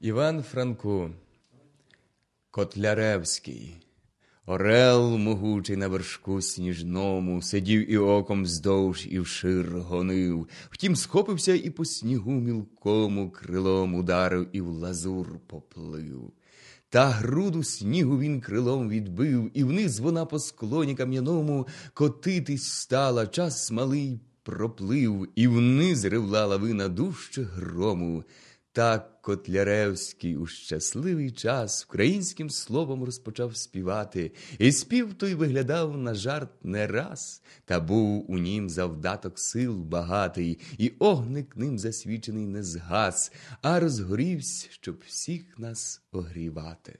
Іван Франко, Котляревський, Орел могучий на вершку сніжному, сидів і оком вздовж і вшир гонив. Втім, схопився і по снігу мілкому крилом ударив і в лазур поплив. Та груду снігу він крилом відбив, і вниз вона по склоні кам'яному котитись стала, час малий проплив, і вниз ревла лавина дужче грому. Так Котляревський у щасливий час українським словом розпочав співати, і спів той виглядав на жарт не раз, та був у нім завдаток сил багатий, і огник ним засвічений не згас, а розгорівсь, щоб всіх нас огрівати.